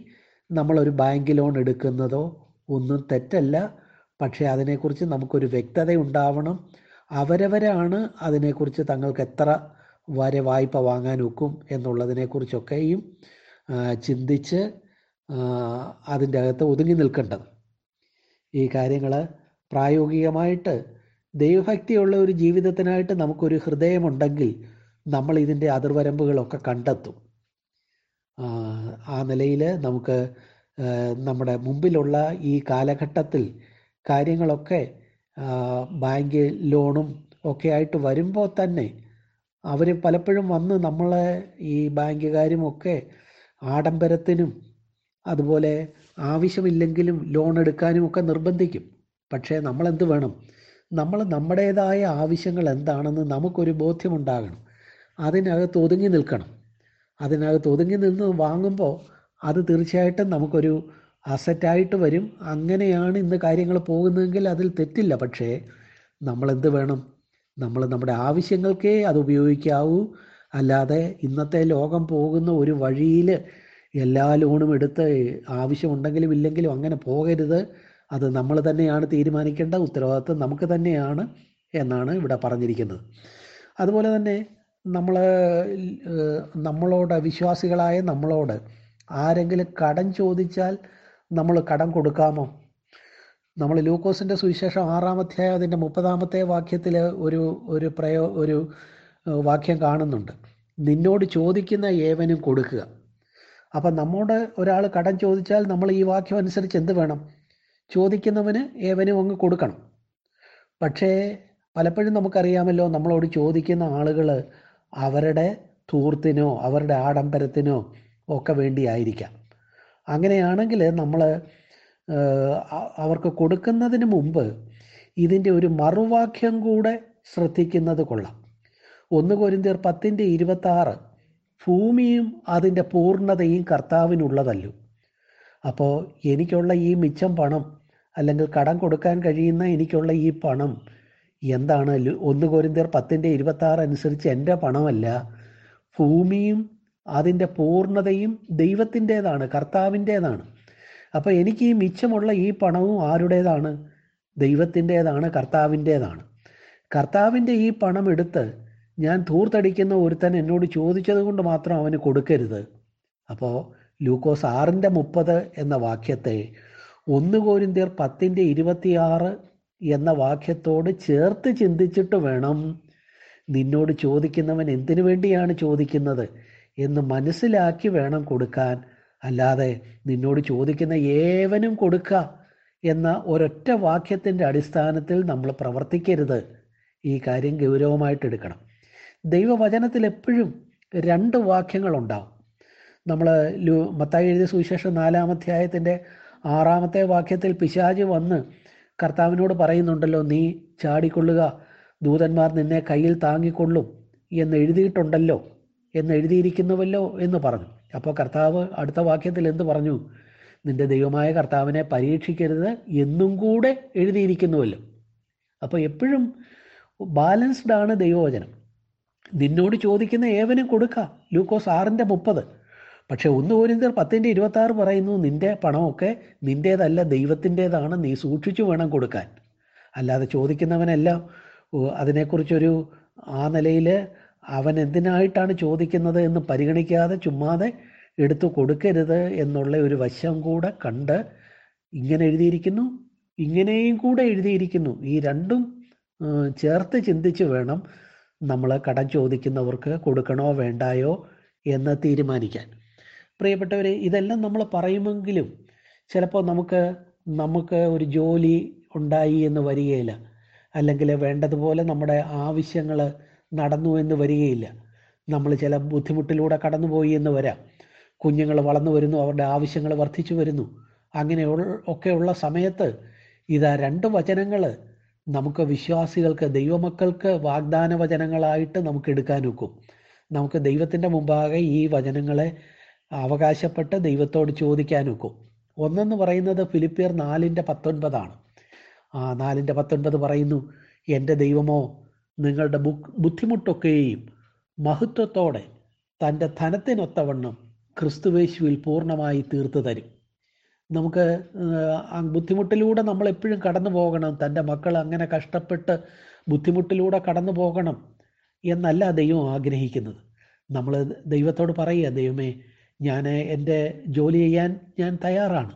നമ്മളൊരു ബാങ്ക് ലോൺ എടുക്കുന്നതോ ഒന്നും തെറ്റല്ല. പക്ഷേ അതിനെക്കുറിച്ച് നമുക്കൊരു വ്യക്തത ഉണ്ടാവണം. അവരവരാണ് അതിനെക്കുറിച്ച് തങ്ങൾക്ക് എത്ര വരെ വായ്പ വാങ്ങാൻ ഒക്കും എന്നുള്ളതിനെക്കുറിച്ചൊക്കെയും ചിന്തിച്ച് അതിന്റെ അകത്ത് ഒതുങ്ങി നിൽക്കേണ്ടത്. ഈ കാര്യങ്ങൾ പ്രായോഗികമായിട്ട് ദൈവഭക്തിയുള്ള ഒരു ജീവിതത്തിനായിട്ട് നമുക്കൊരു ഹൃദയമുണ്ടെങ്കിൽ നമ്മൾ ഇതിന്റെ അതിർവരമ്പുകളൊക്കെ കണ്ടെത്തും. ആ നിലയിൽ നമുക്ക് നമ്മുടെ മുമ്പിലുള്ള ഈ കാലഘട്ടത്തിൽ കാര്യങ്ങളൊക്കെ ബാങ്ക് ലോണും ഒക്കെ ആയിട്ട് വരുമ്പോൾ തന്നെ അവർ പലപ്പോഴും വന്ന് നമ്മളെ ഈ ബാങ്കുകാരും ഒക്കെ ആഡംബരത്തിനും അതുപോലെ ആവശ്യമില്ലെങ്കിലും ലോൺ എടുക്കാനും ഒക്കെ നിർബന്ധിക്കും. പക്ഷേ നമ്മൾ എന്ത് വേണം? നമ്മൾ നമ്മുടേതായ ആവശ്യങ്ങൾ എന്താണെന്ന് നമുക്കൊരു ബോധ്യമുണ്ടാകണം. അതിനകത്ത് ഒതുങ്ങി നിൽക്കണം. അതിനകത്ത് ഒതുങ്ങി നിന്ന് വാങ്ങുമ്പോൾ അത് തീർച്ചയായിട്ടും നമുക്കൊരു അസറ്റായിട്ട് വരും. അങ്ങനെയാണ് ഇന്ന് കാര്യങ്ങൾ പോകുന്നതെങ്കിൽ അതിൽ തെറ്റില്ല. പക്ഷേ നമ്മൾ എന്ത് വേണം? നമ്മൾ നമ്മുടെ ആവശ്യങ്ങൾക്കേ അത് ഉപയോഗിക്കാവൂ. അല്ലാതെ ഇന്നത്തെ ലോകം പോകുന്ന ഒരു വഴിയിൽ എല്ലാ ലോണും എടുത്ത് ആവശ്യമുണ്ടെങ്കിലും ഇല്ലെങ്കിലും അങ്ങനെ പോകരുത്. അത് നമ്മൾ തന്നെയാണ് തീരുമാനിക്കേണ്ട ഉത്തരവാദിത്വം നമുക്ക് തന്നെയാണ് എന്നാണ് ഇവിടെ പറഞ്ഞിരിക്കുന്നത്. അതുപോലെ തന്നെ നമ്മൾ നമ്മളോട് വിശ്വാസികളായ നമ്മളോട് ആരെങ്കിലും കടം ചോദിച്ചാൽ നമ്മൾ കടം കൊടുക്കാമോ? നമ്മൾ ലൂക്കോസിന്റെ സുവിശേഷം ആറാം അധ്യായം അതിന്റെ മുപ്പതാമത്തെ വാക്യത്തിൽ ഒരു ഒരു പ്രയോ ഒരു വാക്യം കാണുന്നുണ്ട്. നിന്നോട് ചോദിക്കുന്ന ഏവനും കൊടുക്കുക. അപ്പം നമ്മോട് ഒരാൾ കടം ചോദിച്ചാൽ നമ്മൾ ഈ വാക്യം അനുസരിച്ച് എന്ത് വേണം? ചോദിക്കുന്നവന് ഏവനും അങ്ങ് കൊടുക്കണം. പക്ഷേ പലപ്പോഴും നമുക്കറിയാമല്ലോ നമ്മളോട് ചോദിക്കുന്ന ആളുകൾ അവരുടെ ധൂർത്തിനോ അവരുടെ ആഡംബരത്തിനോ ഒക്കെ വേണ്ടിയായിരിക്കാം. അങ്ങനെയാണെങ്കിൽ നമ്മൾ അവർക്ക് കൊടുക്കുന്നതിന് മുമ്പ് ഇതിന്റെ ഒരു മറുവാക്യം കൂടെ ശ്രദ്ധിക്കുന്നത് കൊള്ളാം. ഒന്ന് കൊരിന്തിയർ പത്തിന്റെ ഇരുപത്താറ് ഭൂമിയും അതിന്റെ പൂർണതയും കർത്താവിനുള്ളതല്ലോ. അപ്പോൾ എനിക്കുള്ള ഈ മിച്ചം പണം അല്ലെങ്കിൽ കടം കൊടുക്കാൻ കഴിയുന്ന എനിക്കുള്ള ഈ പണം എന്താണ്? ഒന്ന് കോരിന്തിയർ പത്തിന്റെ ഇരുപത്താറ് അനുസരിച്ച് എന്റെ പണമല്ല. ഭൂമിയും അതിന്റെ പൂർണതയും ദൈവത്തിന്റേതാണ് കർത്താവിന്റേതാണ്. അപ്പോൾ എനിക്ക് ഈ മിച്ചമുള്ള ഈ പണവും ആരുടേതാണ്? ദൈവത്തിന്റേതാണ് കർത്താവിന്റേതാണ്. കർത്താവിന്റെ ഈ പണം എടുത്ത് ഞാൻ ധൂർത്തടിക്കുന്ന ഒരുത്തൻ എന്നോട് ചോദിച്ചത് കൊണ്ട് മാത്രം അവന് കൊടുക്കരുത്. അപ്പോൾ ലൂക്കോസ് ആറിന്റെ മുപ്പത് എന്ന വാക്യത്തെ ഒന്ന് കോരിന്തിയർ പത്തിന്റെ ഇരുപത്തിയാറ് എന്ന വാക്യത്തോട് ചേർത്ത് ചിന്തിച്ചിട്ട് വേണം നിന്നോട് ചോദിക്കുന്നവൻ എന്തിനു വേണ്ടിയാണ് ചോദിക്കുന്നത് എന്ന് മനസ്സിലാക്കി വേണം കൊടുക്കാൻ. അല്ലാതെ നിന്നോട് ചോദിക്കുന്ന ഏവനും കൊടുക്കുക എന്ന ഒരൊറ്റ വാക്യത്തിന്റെ അടിസ്ഥാനത്തിൽ നമ്മൾ പ്രവർത്തിക്കരുത്. ഈ കാര്യം ഗൗരവമായിട്ട് എടുക്കണം. ദൈവവചനത്തിൽ എപ്പോഴും രണ്ട് വാക്യങ്ങളുണ്ടാവും. നമ്മൾ ലു മത്തായി എഴുതിയ സുവിശേഷം നാലാം അധ്യായത്തിന്റെ ആറാമത്തെ വാക്യത്തിൽ പിശാജ് വന്ന് കർത്താവിനോട് പറയുന്നുണ്ടല്ലോ നീ ചാടിക്കൊള്ളുക ദൂതന്മാർ നിന്നെ കയ്യിൽ താങ്ങിക്കൊള്ളും എന്ന് എഴുതിയിട്ടുണ്ടല്ലോ എന്ന് എഴുതിയിരിക്കുന്നുവല്ലോ എന്ന് പറഞ്ഞു. അപ്പോൾ കർത്താവ് അടുത്ത വാക്യത്തിൽ എന്ത് പറഞ്ഞു? നിന്റെ ദൈവമായ കർത്താവിനെ പരീക്ഷിക്കരുത് എന്നും കൂടെ എഴുതിയിരിക്കുന്നുവല്ലോ. അപ്പോൾ എപ്പോഴും ബാലൻസ്ഡ് ആണ് ദൈവവചനം. നിന്നോട് ചോദിക്കുന്ന ഏവനും കൊടുക്കാം ലൂക്കോസ് ആറിന്റെ മുപ്പത്. പക്ഷെ ഒന്ന് കോരിന്തർ പത്തിന്റെ ഇരുപത്തി ആറ് പറയുന്നു നിന്റെ പണമൊക്കെ നിന്റേതല്ല ദൈവത്തിന്റേതാണ് നീ സൂക്ഷിച്ചു വേണം കൊടുക്കാൻ. അല്ലാതെ ചോദിക്കുന്നവനെല്ലാം അതിനെക്കുറിച്ചൊരു ആ നിലയിൽ അവൻ എന്തിനായിട്ടാണ് ചോദിക്കുന്നത് എന്ന് പരിഗണിക്കാതെ ചുമ്മാതെ എടുത്തു കൊടുക്കരുത് എന്നുള്ള ഒരു വശം കൂടെ കണ്ട് ഇങ്ങനെ എഴുതിയിരിക്കുന്നു. ഇങ്ങനെയും കൂടെ എഴുതിയിരിക്കുന്നു. ഈ രണ്ടും ചേർത്ത് ചിന്തിച്ച് വേണം നമ്മൾ കടം ചോദിക്കുന്നവർക്ക് കൊടുക്കണോ വേണ്ടായോ എന്ന് തീരുമാനിക്കാൻ. പ്രിയപ്പെട്ടവരെ ഇതെല്ലാം നമ്മൾ പറയുമെങ്കിലും ചിലപ്പോൾ നമുക്ക് നമുക്ക് ഒരു ജോലി ഉണ്ടായി എന്ന് വരികയില്ല. അല്ലെങ്കിൽ വേണ്ടതുപോലെ നമ്മുടെ ആവശ്യങ്ങൾ നടന്നു എന്ന് വരികയില്ല. നമ്മൾ ചില ബുദ്ധിമുട്ടിലൂടെ കടന്നുപോയി എന്ന് വരാം. കുഞ്ഞുങ്ങൾ വളർന്നു വരുന്നു അവരുടെ ആവശ്യങ്ങൾ വർദ്ധിച്ചു വരുന്നു. അങ്ങനെ ഒക്കെയുള്ള സമയത്ത് ഇതാ രണ്ട് വചനങ്ങൾ നമുക്ക് വിശ്വാസികൾക്ക് ദൈവമക്കൾക്ക് വാഗ്ദാന വചനങ്ങളായിട്ട് നമുക്ക് എടുക്കാൻ ഒക്കും. നമുക്ക് ദൈവത്തിന്റെ മുമ്പാകെ ഈ വചനങ്ങളെ അവകാശപ്പെട്ട് ദൈവത്തോട് ചോദിക്കാൻ ഒക്കും ഒന്നെന്ന് പറയുന്നത് ഫിലിപ്പിയർ നാലിന്റെ പത്തൊൻപതാണ്. ആ നാലിന്റെ പത്തൊൻപത് പറയുന്നു എന്റെ ദൈവമോ നിങ്ങളുടെ ബുദ്ധിമുട്ടൊക്കെയും മഹത്വത്തോടെ തന്റെ ധനത്തിനൊത്തവണ്ണം ക്രിസ്തുവേശുവിൽ പൂർണമായി തീർത്തു തരും. നമുക്ക് ബുദ്ധിമുട്ടിലൂടെ നമ്മൾ എപ്പോഴും കടന്നു പോകണം. തന്റെ മക്കൾ അങ്ങനെ കഷ്ടപ്പെട്ട് ബുദ്ധിമുട്ടിലൂടെ കടന്നു പോകണം എന്നല്ല ദൈവം ആഗ്രഹിക്കുന്നത്. നമ്മൾ ദൈവത്തോട് പറയുക ദൈവമേ ഞാൻ എന്റെ ജോലി ചെയ്യാൻ ഞാൻ തയ്യാറാണ്.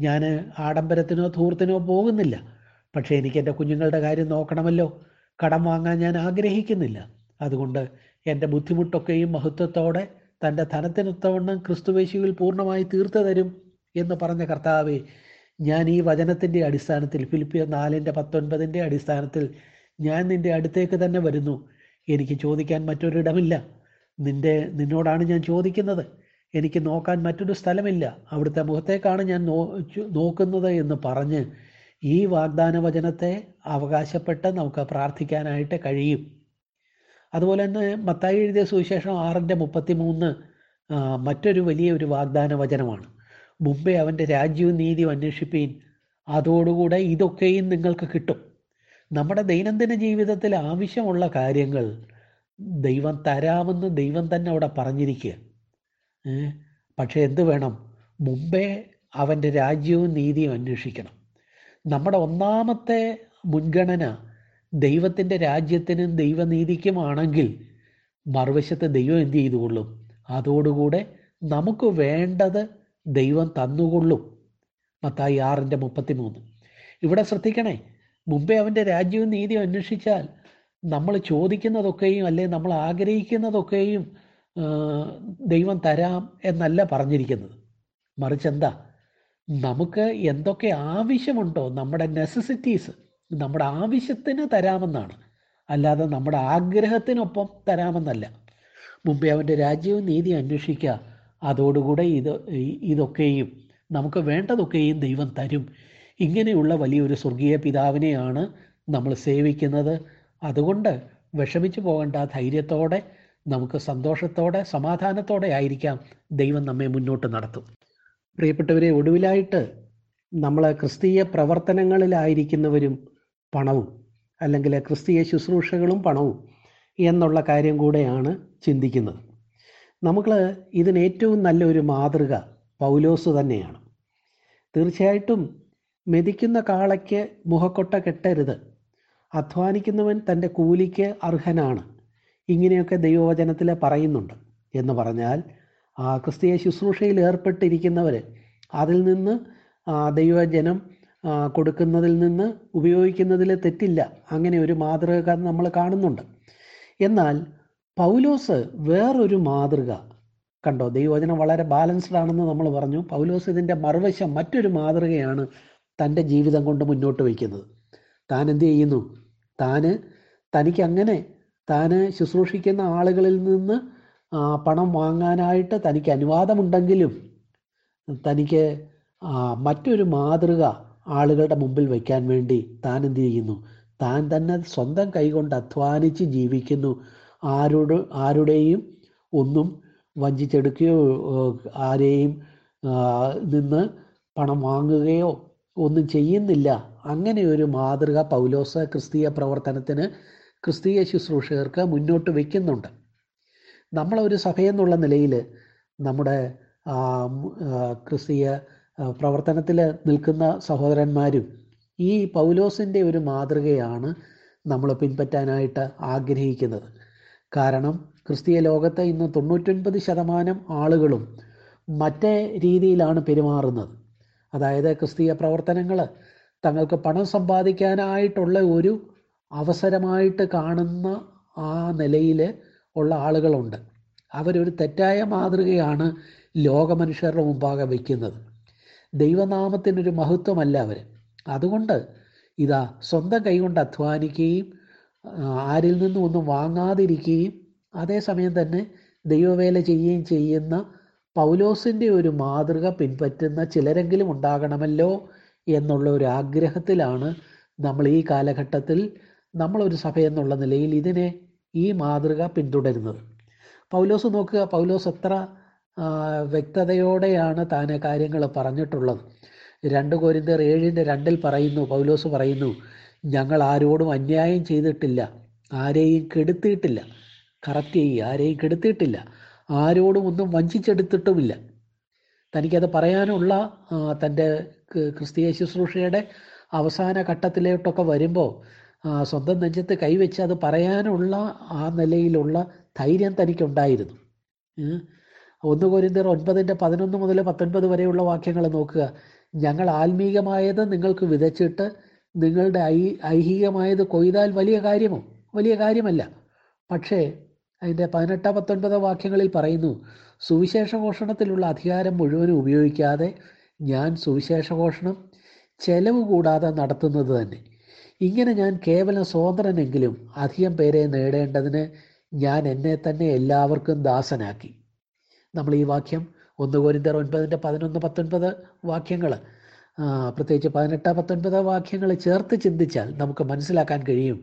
ഞാൻ ആഡംബരത്തിനോ ധൂർത്തിനോ പോകുന്നില്ല. പക്ഷേ എനിക്ക് എന്റെ കുഞ്ഞുങ്ങളുടെ കാര്യം നോക്കണമല്ലോ. കടം വാങ്ങാൻ ഞാൻ ആഗ്രഹിക്കുന്നില്ല. അതുകൊണ്ട് എന്റെ ബുദ്ധിമുട്ടൊക്കെയും മഹത്വത്തോടെ തന്റെ ധനത്തിനൊത്തവണ്ണം ക്രിസ്തുവേശുവിൽ പൂർണമായി തീർത്തു തരും എന്ന് പറഞ്ഞ കർത്താവെ ഞാൻ ഈ വചനത്തിന്റെ അടിസ്ഥാനത്തിൽ ഫിലിപ്പിയ നാലിന്റെ പത്തൊൻപതിന്റെ അടിസ്ഥാനത്തിൽ ഞാൻ നിന്റെ അടുത്തേക്ക് തന്നെ വരുന്നു. എനിക്ക് ചോദിക്കാൻ മറ്റൊരിടമില്ല. നിന്റെ നിന്നോടാണ് ഞാൻ ചോദിക്കുന്നത്. എനിക്ക് നോക്കാൻ മറ്റൊരു സ്ഥലമില്ല. അവിടുത്തെ മുഖത്തേക്കാണ് ഞാൻ നോക്കുന്നത് എന്ന് പറഞ്ഞ് ഈ വാഗ്ദാന വചനത്തെ അവകാശപ്പെട്ട് നമുക്ക് പ്രാർത്ഥിക്കാനായിട്ട് കഴിയും. അതുപോലെ തന്നെ മത്തായി എഴുതിയ സുവിശേഷം ആറിന്റെ മുപ്പത്തി മൂന്ന് മറ്റൊരു വലിയ ഒരു വാഗ്ദാന വചനമാണ് മുമ്പേ അവന്റെ രാജ്യവും നീതിയും അന്വേഷിപ്പീൻ അതോടുകൂടെ ഇതൊക്കെയും നിങ്ങൾക്ക് കിട്ടും. നമ്മുടെ ദൈനംദിന ജീവിതത്തിൽ ആവശ്യമുള്ള കാര്യങ്ങൾ ദൈവം തരാമെന്ന് ദൈവം തന്നെ അവിടെ പറഞ്ഞിരിക്കുക. പക്ഷേ എന്ത് വേണം? മുമ്പേ അവന്റെ രാജ്യവും നീതിയും അന്വേഷിക്കണം. നമ്മുടെ ഒന്നാമത്തെ മുൻഗണന ദൈവത്തിന്റെ രാജ്യത്തിനും ദൈവനീതിക്കുമാണെങ്കിൽ മറുവശത്ത് ദൈവം എന്ത് ചെയ്തുകൊള്ളും? അതോടുകൂടെ നമുക്ക് വേണ്ടത് ദൈവം തന്നുകൊള്ളും. മത്തായി ആറിന്റെ മുപ്പത്തി മൂന്ന് ഇവിടെ ശ്രദ്ധിക്കണേ മുമ്പേ അവന്റെ രാജ്യവും നീതിയും അന്വേഷിച്ചാൽ നമ്മൾ ചോദിക്കുന്നതൊക്കെയും അല്ലെ നമ്മൾ ആഗ്രഹിക്കുന്നതൊക്കെയും ദൈവം തരാം എന്നല്ല പറഞ്ഞിരിക്കുന്നത്. മറിച്ച് എന്താ? നമുക്ക് എന്തൊക്കെ ആവശ്യമുണ്ടോ നമ്മുടെ നെസസിറ്റീസ് നമ്മുടെ ആവശ്യത്തിന് തരാമെന്നാണ്. അല്ലാതെ നമ്മുടെ ആഗ്രഹത്തിനൊപ്പം തരാമെന്നല്ല. മുമ്പേ അവന്റെ രാജ്യവും നീതി അന്വേഷിക്കുക. അതോടുകൂടെ ഇത് ഇതൊക്കെയും നമുക്ക് വേണ്ടതൊക്കെയും ദൈവം തരും. ഇങ്ങനെയുള്ള വലിയൊരു സ്വർഗീയ പിതാവിനെയാണ് നമ്മൾ സേവിക്കുന്നത്. അതുകൊണ്ട് വിഷമിച്ചു പോകേണ്ട ധൈര്യത്തോടെ നമുക്ക് സന്തോഷത്തോടെ സമാധാനത്തോടെ ആയിരിക്കാം ദൈവം നമ്മെ മുന്നോട്ട് നടത്തും. പ്രിയപ്പെട്ടവരെ ഒടുവിലായിട്ട് നമ്മൾ ക്രിസ്തീയ പ്രവർത്തനങ്ങളിലായിരിക്കുന്നവരും പണവും അല്ലെങ്കിൽ ക്രിസ്തീയ ശുശ്രൂഷകളും പണവും എന്നുള്ള കാര്യം കൂടെയാണ് ചിന്തിക്കുന്നത്. നമ്മൾ ഇതിന് ഏറ്റവും നല്ലൊരു മാതൃക പൗലോസ് തന്നെയാണ്. തീർച്ചയായിട്ടും മെതിക്കുന്ന കാളയ്ക്ക് മുഖക്കൊട്ട കെട്ടരുത്. അധ്വാനിക്കുന്നവൻ തന്റെ കൂലിക്ക് അർഹനാണ്. ഇങ്ങനെയൊക്കെ ദൈവവചനത്തിൽ പറയുന്നുണ്ട്. എന്ന് പറഞ്ഞാൽ ക്രിസ്തീയ ശുശ്രൂഷയിൽ ഏർപ്പെട്ടിരിക്കുന്നവർ അതിൽ നിന്ന് ദൈവജനം കൊടുക്കുന്നതിൽ നിന്ന് ഉപയോഗിക്കുന്നതിൽ തെറ്റില്ല. അങ്ങനെ ഒരു മാതൃക നമ്മൾ കാണുന്നുണ്ട്. എന്നാൽ പൗലോസ് വേറൊരു മാതൃക കണ്ടോ? ദൈവവചനം വളരെ ബാലൻസ്ഡ് ആണെന്ന് നമ്മൾ പറഞ്ഞു. പൗലോസ് ഇതിന്റെ മറുവശം മറ്റൊരു മാതൃകയാണ് തന്റെ ജീവിതം കൊണ്ട് മുന്നോട്ട് വയ്ക്കുന്നത്. താൻ എന്ത് ചെയ്യുന്നു? താന് തനിക്ക് അങ്ങനെ താന് ശുശ്രൂഷിക്കുന്ന ആളുകളിൽ നിന്ന് പണം വാങ്ങാനായിട്ട് തനിക്ക് അനുവാദമുണ്ടെങ്കിലും തനിക്ക് മറ്റൊരു മാതൃക ആളുകളുടെ മുമ്പിൽ വയ്ക്കാൻ വേണ്ടി താൻ എന്ത് ചെയ്യുന്നു? താൻ തന്നെ സ്വന്തം കൈകൊണ്ട് അധ്വാനിച്ച് ജീവിക്കുന്നു. ആരോട് ആരുടെയും ഒന്നും വഞ്ചിച്ചെടുക്കുകയോ ആരെയും നിന്ന് പണം വാങ്ങുകയോ ഒന്നും ചെയ്യുന്നില്ല. അങ്ങനെ ഒരു മാതൃക പൗലോസ ക്രിസ്തീയ പ്രവർത്തനത്തിന് ക്രിസ്തീയ ശുശ്രൂഷകർക്ക് മുന്നോട്ട് വയ്ക്കുന്നുണ്ട് നമ്മളൊരു സഭയെന്നുള്ള നിലയിൽ നമ്മുടെ ക്രിസ്തീയ പ്രവർത്തനത്തിൽ നിൽക്കുന്ന സഹോദരന്മാരും ഈ പൗലോസിന്റെ ഒരു മാതൃകയാണ് നമ്മൾ പിൻപറ്റാനായിട്ട് ആഗ്രഹിക്കുന്നത്. കാരണം ക്രിസ്തീയ ലോകത്തെ ഇന്ന് തൊണ്ണൂറ്റൊൻപത് ശതമാനം ആളുകളും മറ്റേ രീതിയിലാണ് പെരുമാറുന്നത്. അതായത് ക്രിസ്തീയ പ്രവർത്തനങ്ങൾ തങ്ങൾക്ക് പണം സമ്പാദിക്കാനായിട്ടുള്ള ഒരു അവസരമായിട്ട് കാണുന്ന ആ നിലയിൽ ഉള്ള ആളുകളുണ്ട്. അവരൊരു തെറ്റായ മാതൃകയാണ് ലോകമനുഷ്യരുടെ മുമ്പാകെ വയ്ക്കുന്നത് ദൈവനാമത്തിനൊരു മഹത്വമല്ല അവർ അതുകൊണ്ട് ഇതാ സ്വന്തം കൈകൊണ്ട് അധ്വാനിക്കുകയും ആരിൽ നിന്നും ഒന്നും വാങ്ങാതിരിക്കുകയും അതേസമയം തന്നെ ദൈവവേല ചെയ്യുകയും ചെയ്യുന്ന പൗലോസിന്റെ ഒരു മാതൃക പിൻപറ്റുന്ന ചിലരെങ്കിലും ഉണ്ടാകണമല്ലോ എന്നുള്ള ഒരു ആഗ്രഹത്തിലാണ് നമ്മൾ ഈ കാലഘട്ടത്തിൽ നമ്മളൊരു സഭ എന്നുള്ള നിലയിൽ ഇതിനെ ഈ മാതൃക പിന്തുടരുന്നത്. പൗലോസ് നോക്കുക പൗലോസ് എത്ര വ്യക്തതയോടെയാണ് താൻ കാര്യങ്ങൾ പറഞ്ഞിട്ടുള്ളത്. രണ്ട് കോരിന്തർ ഏഴിന്റെ രണ്ടിൽ പറയുന്നു പൗലോസ് പറയുന്നു ഞങ്ങൾ ആരോടും അന്യായം ചെയ്തിട്ടില്ല ആരെയും കെടുത്തിയിട്ടില്ല കറക്റ്റ് ചെയ്യുക ആരെയും കെടുത്തിയിട്ടില്ല ആരോടും ഒന്നും വഞ്ചിച്ചെടുത്തിട്ടുമില്ല. തനിക്കത് പറയാനുള്ള തന്റെ ക്രിസ്തീയ ശുശ്രൂഷയുടെ അവസാന ഘട്ടത്തിലോട്ടൊക്കെ വരുമ്പോൾ സ്വന്തം നെഞ്ചത്ത് കൈവച്ച് അത് പറയാനുള്ള ആ നിലയിലുള്ള ധൈര്യം തനിക്കുണ്ടായിരുന്നു. ഒന്ന് കോരിന്തർ ഒൻപതിന്റെ പതിനൊന്ന് മുതൽ പത്തൊൻപത് വരെയുള്ള വാക്യങ്ങൾ നോക്കുക. ഞങ്ങൾ ആത്മീകമായത് നിങ്ങൾക്ക് വിതച്ചിട്ട് നിങ്ങളുടെ ഐ ഐഹികമായത് കൊയ്താൽ വലിയ കാര്യമോ? വലിയ കാര്യമല്ല. പക്ഷേ അതിന്റെ പതിനെട്ട് പത്തൊൻപത് വാക്യങ്ങളിൽ പറയുന്നു സുവിശേഷഘോഷണത്തിലുള്ള അധികാരം മുഴുവനും ഉപയോഗിക്കാതെ ഞാൻ സുവിശേഷഘോഷണം ചെലവ് കൂടാതെ നടത്തുന്നത് തന്നെ. ഇങ്ങനെ ഞാൻ കേവലം സ്വതന്ത്രനെങ്കിലും അധികം പേരെ നേടേണ്ടതിന് ഞാൻ എന്നെ തന്നെ എല്ലാവർക്കും ദാസനാക്കി. നമ്മൾ ഈ വാക്യം ഒന്ന് കോരിന്തർ ഒൻപതിന്റെ പതിനൊന്ന് പത്തൊൻപത് വാക്യങ്ങൾ പ്രത്യേകിച്ച് പതിനെട്ട് പത്തൊൻപത് വാക്യങ്ങൾ ചേർത്ത് ചിന്തിച്ചാൽ നമുക്ക് മനസ്സിലാക്കാൻ കഴിയും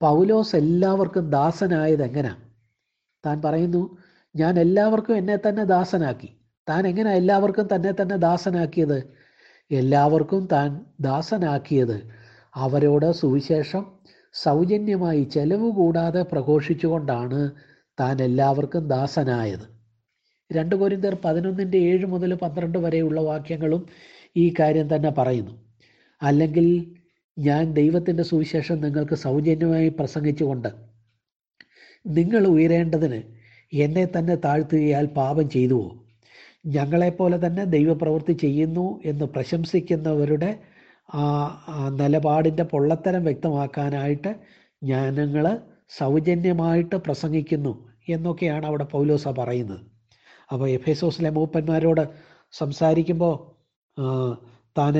പൗലോസ് എല്ലാവർക്കും ദാസനായത് എങ്ങനാ? താൻ പറയുന്നു ഞാൻ എല്ലാവർക്കും എന്നെ തന്നെ ദാസനാക്കി. താൻ എങ്ങനെ എല്ലാവർക്കും തന്നെ തന്നെ ദാസനാക്കിയത്? എല്ലാവർക്കും താൻ ദാസനാക്കിയത്? അവരോട് സുവിശേഷം സൗജന്യമായി ചെലവ് കൂടാതെ പ്രഘോഷിച്ചുകൊണ്ടാണ് താൻ എല്ലാവർക്കും ദാസനായത്. രണ്ട് കോരിന്തർ പതിനൊന്നിന്റെ ഏഴ് മുതൽ പന്ത്രണ്ട് വരെയുള്ള വാക്യങ്ങളും ഈ കാര്യം തന്നെ പറയുന്നു. അല്ലെങ്കിൽ ഞാൻ ദൈവത്തിന്റെ സുവിശേഷം നിങ്ങൾക്ക് സൗജന്യമായി പ്രസംഗിച്ചുകൊണ്ട് നിങ്ങൾ ഉയരേണ്ടതിന് എന്നെ തന്നെ താഴ്ത്തുകയാൽ പാപം ചെയ്തുവോ? ഞങ്ങളെപ്പോലെ തന്നെ ദൈവപ്രവൃത്തി ചെയ്യുന്നു എന്ന് പ്രശംസിക്കുന്നവരുടെ ആ നിലപാടിന്റെ പൊള്ളത്തരം വ്യക്തമാക്കാനായിട്ട് ജ്ഞാനങ്ങൾ സൗജന്യമായിട്ട് പ്രസംഗിക്കുന്നു എന്നൊക്കെയാണ് അവിടെ പൗലോസ പറയുന്നത്. അപ്പോൾ എഫേസോസിലെ മൂപ്പന്മാരോട് സംസാരിക്കുമ്പോൾ താൻ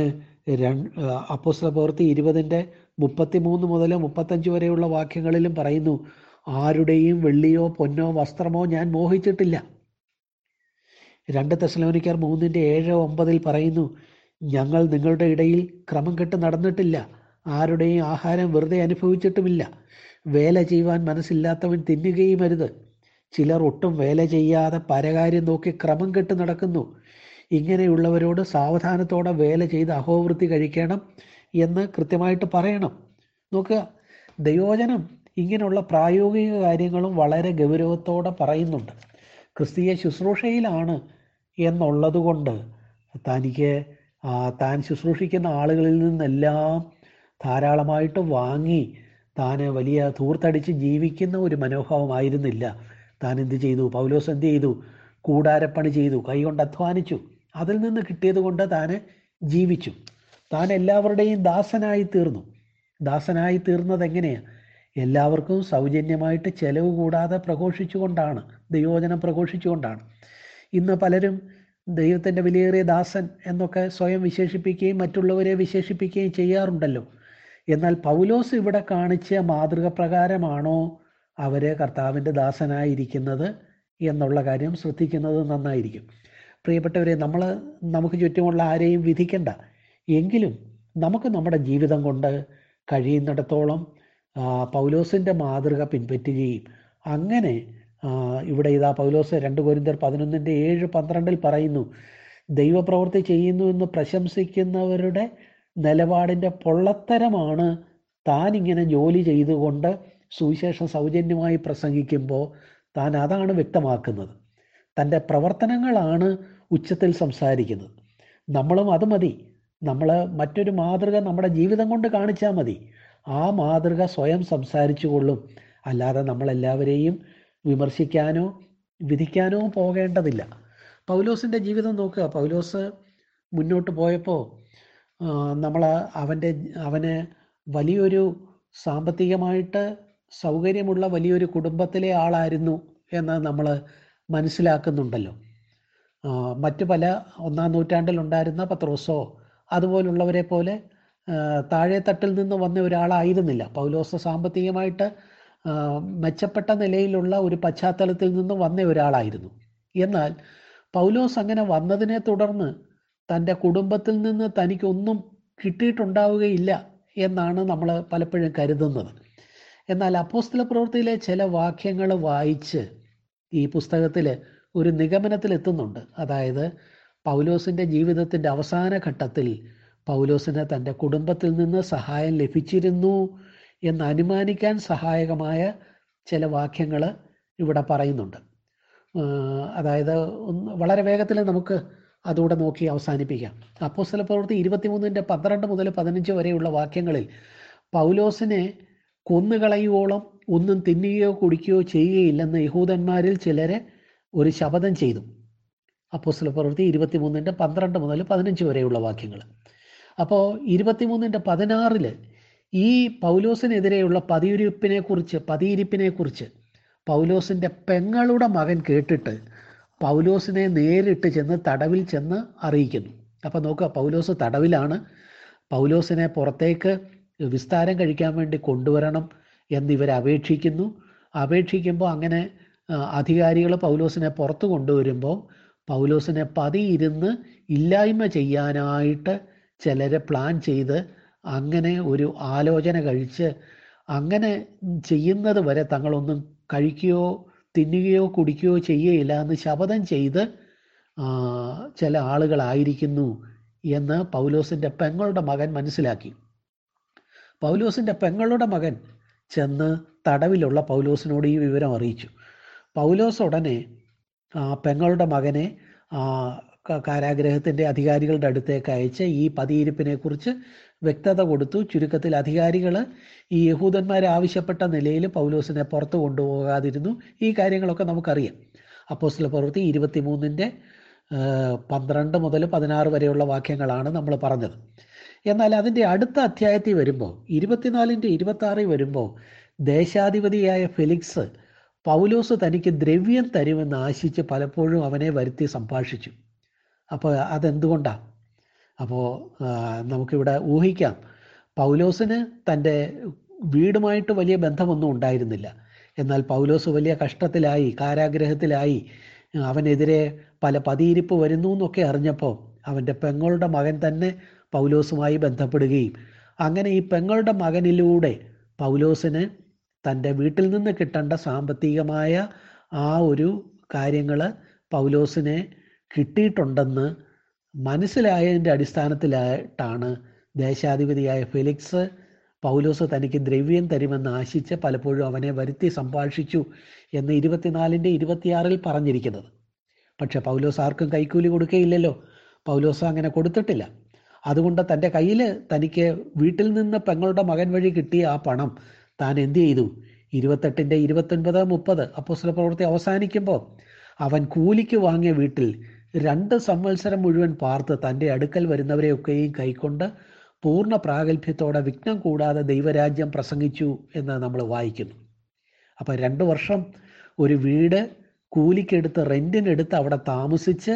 രണ്ട് അപ്പോസ്ല പ്രവൃത്തി ഇരുപതിന്റെ മുപ്പത്തി മൂന്ന് മുതൽ മുപ്പത്തഞ്ച് വരെയുള്ള വാക്യങ്ങളിലും പറയുന്നു ആരുടെയും വെള്ളിയോ പൊന്നോ വസ്ത്രമോ ഞാൻ മോഹിച്ചിട്ടില്ല. രണ്ട് തെസലോനിക്കർ മൂന്നിന്റെ ഏഴോ ഒമ്പതിൽ പറയുന്നു ഞങ്ങൾ നിങ്ങളുടെ ഇടയിൽ ക്രമം കെട്ട് നടന്നിട്ടില്ല. ആരുടെയും ആഹാരം വെറുതെ അനുഭവിച്ചിട്ടുമില്ല. വേല ചെയ്യുവാൻ മനസ്സില്ലാത്തവൻ തിന്നുകയും അരുത് ചിലർ ഒട്ടും വേല ചെയ്യാതെ പരകാര്യം നോക്കി ക്രമം കെട്ട് നടക്കുന്നു. ഇങ്ങനെയുള്ളവരോട് സാവധാനത്തോടെ വേല ചെയ്ത് അഹോവൃത്തി കഴിക്കണം എന്ന് കൃത്യമായിട്ട് പറയണം. നോക്കുക. ദയോജനം ഇങ്ങനെയുള്ള പ്രായോഗിക കാര്യങ്ങളും വളരെ ഗൗരവത്തോടെ പറയുന്നുണ്ട്. ക്രിസ്തീയ ശുശ്രൂഷയിലാണ് എന്നുള്ളതുകൊണ്ട് തനിക്ക് താൻ ശുശ്രൂഷിക്കുന്ന ആളുകളിൽ നിന്നെല്ലാം ധാരാളമായിട്ട് വാങ്ങി താൻ വലിയ തൂർത്തടിച്ച് ജീവിക്കുന്ന ഒരു മനോഭാവമായിരുന്നില്ല. താൻ എന്ത് ചെയ്തു? പൗലോസ് എന്ത് ചെയ്തു? കൂടാരപ്പണി ചെയ്തു. കൈകൊണ്ട് അധ്വാനിച്ചു. അതിൽ നിന്ന് കിട്ടിയത് കൊണ്ട് താൻ ജീവിച്ചു. താൻ എല്ലാവരുടെയും ദാസനായി തീർന്നു. ദാസനായി തീർന്നത് എങ്ങനെയാണ് എല്ലാവർക്കും സൗജന്യമായിട്ട് ചെലവ് കൂടാതെ പ്രഘോഷിച്ചുകൊണ്ടാണ്. ദൈവോചനം പ്രഘോഷിച്ചുകൊണ്ടാണ്. ഇന്ന് പലരും ദൈവത്തിന്റെ വിലയേറിയ ദാസൻ എന്നൊക്കെ സ്വയം വിശേഷിപ്പിക്കുകയും മറ്റുള്ളവരെ വിശേഷിപ്പിക്കുകയും ചെയ്യാറുണ്ടല്ലോ. എന്നാൽ പൗലോസ് ഇവിടെ കാണിച്ച മാതൃക പ്രകാരമാണോ അവരെ കർത്താവിന്റെ ദാസനായിരിക്കുന്നത് എന്നുള്ള കാര്യം ശ്രദ്ധിക്കുന്നത് നന്നായിരിക്കും. പ്രിയപ്പെട്ടവരെ നമ്മൾ നമുക്ക് ചുറ്റുമുള്ള ആരെയും വിധിക്കണ്ട. എങ്കിലും നമുക്ക് നമ്മുടെ ജീവിതം കൊണ്ട് കഴിയുന്നിടത്തോളം പൗലോസിന്റെ മാതൃക പിൻപറ്റുകയും അങ്ങനെ ഇവിടെ ഇതാ പൗലോസ് രണ്ട് കോരിന്തർ പതിനൊന്നിന്റെ ഏഴ് പന്ത്രണ്ടിൽ പറയുന്നു ദൈവപ്രവൃത്തി ചെയ്യുന്നു എന്ന് പ്രശംസിക്കുന്നവരുടെ നിലപാടിന്റെ പൊള്ളത്തരമാണ് താൻ ഇങ്ങനെ ജോലി ചെയ്തുകൊണ്ട് സുവിശേഷം സൗജന്യമായി പ്രസംഗിക്കുമ്പോൾ താൻ അതാണ് വ്യക്തമാക്കുന്നത്. തന്റെ പ്രവർത്തനങ്ങളാണ് ഉച്ചത്തിൽ സംസാരിക്കുന്നത്. നമ്മളും അത് മതി. നമ്മൾ മറ്റൊരു മാതൃക നമ്മുടെ ജീവിതം കൊണ്ട് കാണിച്ചാൽ മതി. ആ മാതൃക സ്വയം സംസാരിച്ചു കൊള്ളും. അല്ലാതെ നമ്മളെല്ലാവരെയും വിമർശിക്കാനോ വിധിക്കാനോ പോകേണ്ടതില്ല. പൗലോസിന്റെ ജീവിതം നോക്കുക. പൗലോസ് മുന്നോട്ട് പോയപ്പോൾ നമ്മൾ അവന്റെ അവന് വലിയൊരു സാമ്പത്തികമായിട്ട് സൗകര്യമുള്ള വലിയൊരു കുടുംബത്തിലെ ആളായിരുന്നു എന്ന് നമ്മൾ മനസ്സിലാക്കുന്നുണ്ടല്ലോ. മറ്റു പല ഒന്നാം നൂറ്റാണ്ടിലുണ്ടായിരുന്ന പത്രോസോ അതുപോലുള്ളവരെ പോലെ താഴെത്തട്ടിൽ നിന്ന് വന്ന ഒരാളായിരുന്നില്ല. പൗലോസ് സാമ്പത്തികമായിട്ട് മെച്ചപ്പെട്ട നിലയിലുള്ള ഒരു പശ്ചാത്തലത്തിൽ നിന്ന് വന്ന ഒരാളായിരുന്നു. എന്നാൽ പൗലോസ് അങ്ങനെ വന്നതിനെ തുടർന്ന് തന്റെ കുടുംബത്തിൽ നിന്ന് തനിക്കൊന്നും കിട്ടിയിട്ടുണ്ടാവുകയില്ല എന്നാണ് നമ്മൾ പലപ്പോഴും കരുതുന്നത്. എന്നാൽ അപ്പോസ്തല പ്രവൃത്തിയിലെ ചില വാക്യങ്ങൾ വായിച്ച് ഈ പുസ്തകത്തിൽ ഒരു നിഗമനത്തിൽ എത്തുന്നുണ്ട്. അതായത് പൗലോസിന്റെ ജീവിതത്തിന്റെ അവസാന ഘട്ടത്തിൽ പൗലോസിന് തന്റെ കുടുംബത്തിൽ നിന്ന് സഹായം ലഭിച്ചിരുന്നു. എന്ന് അനുമാനിക്കാൻ സഹായകമായ ചില വാക്യങ്ങൾ ഇവിടെ പറയുന്നുണ്ട്. അതായത് വളരെ വേഗത്തിൽ നമുക്ക് അതുകൂടെ നോക്കി അവസാനിപ്പിക്കാം. അപ്പോസ്തല പ്രവൃത്തി ഇരുപത്തിമൂന്നിന്റെ പന്ത്രണ്ട് മുതൽ പതിനഞ്ച് വരെയുള്ള വാക്യങ്ങളിൽ പൗലോസിനെ കൊന്നുകളയുവോളം ഒന്നും തിന്നുകയോ കുടിക്കുകയോ ചെയ്യുകയില്ലെന്ന് യഹൂദന്മാരിൽ ചിലരെ ഒരു ശപഥം ചെയ്തു. അപ്പോസ്തല പ്രവൃത്തി ഇരുപത്തിമൂന്നിന്റെ പന്ത്രണ്ട് മുതൽ പതിനഞ്ച് വരെയുള്ള വാക്യങ്ങൾ. അപ്പോൾ ഇരുപത്തിമൂന്നിന്റെ പതിനാറിൽ ഈ പൗലോസിനെതിരെയുള്ള പതിയിരിപ്പിനെ കുറിച്ച് പതിയിരിപ്പിനെ കുറിച്ച് പൗലോസിന്റെ പെങ്ങളുടെ മകൻ കേട്ടിട്ട് പൗലോസിനെ നേരിട്ട് ചെന്ന് തടവിൽ ചെന്ന് അറിയിക്കുന്നു. അപ്പം നോക്കുക പൗലോസ് തടവിലാണ്. പൗലോസിനെ പുറത്തേക്ക് വിസ്താരം കഴിക്കാൻ വേണ്ടി കൊണ്ടുവരണം എന്നിവർ അപേക്ഷിക്കുന്നു. അപേക്ഷിക്കുമ്പോൾ അങ്ങനെ അധികാരികൾ പൗലോസിനെ പുറത്ത് കൊണ്ടുവരുമ്പോൾ പൗലോസിനെ പതിയിരുന്ന് ഇല്ലായ്മ ചെയ്യാനായിട്ട് ചിലരെ പ്ലാൻ ചെയ്ത് അങ്ങനെ ഒരു ആലോചന കഴിച്ച് അങ്ങനെ ചെയ്യുന്നത് വരെ തങ്ങളൊന്നും കഴിക്കുകയോ തിന്നുകയോ കുടിക്കുകയോ ചെയ്യുകയില്ല എന്ന് ശപഥം ചെയ്ത് ചില ആളുകളായിരിക്കുന്നു എന്ന് പൗലോസിന്റെ പെങ്ങളുടെ മകൻ മനസ്സിലാക്കി. പൗലോസിന്റെ പെങ്ങളുടെ മകൻ ചെന്ന് തടവിലുള്ള പൗലോസിനോട് ഈ വിവരം അറിയിച്ചു. പൗലോസ് ഉടനെ ആ, പെങ്ങളുടെ മകനെ കാരാഗ്രഹത്തിന്റെ അധികാരികളുടെ അടുത്തേക്ക് അയച്ച് ഈ പതിയിരിപ്പിനെക്കുറിച്ച് വ്യക്തത കൊടുത്തു. ചുരുക്കത്തിൽ അധികാരികൾ ഈ യഹൂദന്മാർ ആവശ്യപ്പെട്ട നിലയിൽ പൗലോസിനെ പുറത്തു കൊണ്ടുപോകാതിരുന്നു. ഈ കാര്യങ്ങളൊക്കെ നമുക്കറിയാം. അപ്പോസ്തല പ്രവൃത്തി ഇരുപത്തിമൂന്നിന്റെ പന്ത്രണ്ട് മുതൽ പതിനാറ് വരെയുള്ള വാക്യങ്ങളാണ് നമ്മൾ പറഞ്ഞത്. എന്നാൽ അതിന്റെ അടുത്ത അധ്യായത്തിൽ വരുമ്പോൾ ഇരുപത്തിനാലിന്റെ ഇരുപത്താറിൽ വരുമ്പോൾ ദേശാധിപതിയായ ഫെലിക്സ് പൗലോസ് തനിക്ക് ദ്രവ്യം തരുമെന്ന് ആശിച്ച് പലപ്പോഴും അവനെ വരുത്തി സംഭാഷിച്ചു. അപ്പോൾ അതെന്തുകൊണ്ടാണ് അപ്പോൾ നമുക്കിവിടെ ഊഹിക്കാം. പൗലോസിന് തന്റെ വീടുമായിട്ട് വലിയ ബന്ധമൊന്നും ഉണ്ടായിരുന്നില്ല. എന്നാൽ പൗലോസ് വലിയ കഷ്ടത്തിലായി കാരാഗ്രഹത്തിലായി അവനെതിരെ പല പതിയിരിപ്പ് വരുന്നു എന്നൊക്കെ അറിഞ്ഞപ്പോൾ അവന്റെ പെങ്ങളുടെ മകൻ തന്നെ പൗലോസുമായി ബന്ധപ്പെടുകയും അങ്ങനെ ഈ പെങ്ങളുടെ മകനിലൂടെ പൗലോസിന് തന്റെ വീട്ടിൽ നിന്ന് കിട്ടേണ്ട സാമ്പത്തികമായ ആ ഒരു കാര്യങ്ങൾ പൗലോസിനെ കിട്ടിയിട്ടുണ്ടെന്ന് മനസ്സിലായതിന്റെ അടിസ്ഥാനത്തിലായിട്ടാണ് ദേശാധിപതിയായ ഫെലിക്സ് പൗലോസ് തനിക്ക് ദ്രവ്യം തരുമെന്ന് ആശിച്ച് പലപ്പോഴും അവനെ വരുത്തി സംഭാഷിച്ചു എന്ന് ഇരുപത്തിനാലിന്റെ ഇരുപത്തിയാറിൽ പറഞ്ഞിരിക്കുന്നത്. പക്ഷെ പൗലോസ് ആർക്കും കൈക്കൂലി കൊടുക്കുകയില്ലല്ലോ പൗലോസ് അങ്ങനെ കൊടുത്തിട്ടില്ല. അതുകൊണ്ട് തന്റെ കയ്യിൽ തനിക്ക് വീട്ടിൽ നിന്ന് പെങ്ങളുടെ മകൻ വഴി കിട്ടിയ ആ പണം താൻ എന്ത് ചെയ്തു? ഇരുപത്തെട്ടിന്റെ ഇരുപത്തൊൻപത് മുപ്പത് അപ്പോസ്ല പ്രവൃത്തി അവസാനിക്കുമ്പോൾ അവൻ കൂലിക്ക് വാങ്ങിയ വീട്ടിൽ രണ്ട് സംവത്സരം മുഴുവൻ പാർത്ത് തന്റെ അടുക്കൽ വരുന്നവരെയൊക്കെയും കൈക്കൊണ്ട് പൂർണ പ്രാഗൽഭ്യത്തോടെ വിഘ്നം കൂടാതെ ദൈവരാജ്യം പ്രസംഗിച്ചു എന്ന് നമ്മൾ വായിക്കുന്നു. അപ്പോൾ രണ്ട് വർഷം ഒരു വീട് കൂലിക്കെടുത്ത് റെന്റിനെടുത്ത് അവിടെ താമസിച്ച്